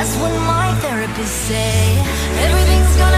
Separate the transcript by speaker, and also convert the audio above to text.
Speaker 1: That's what my therapist say. Everything's gonna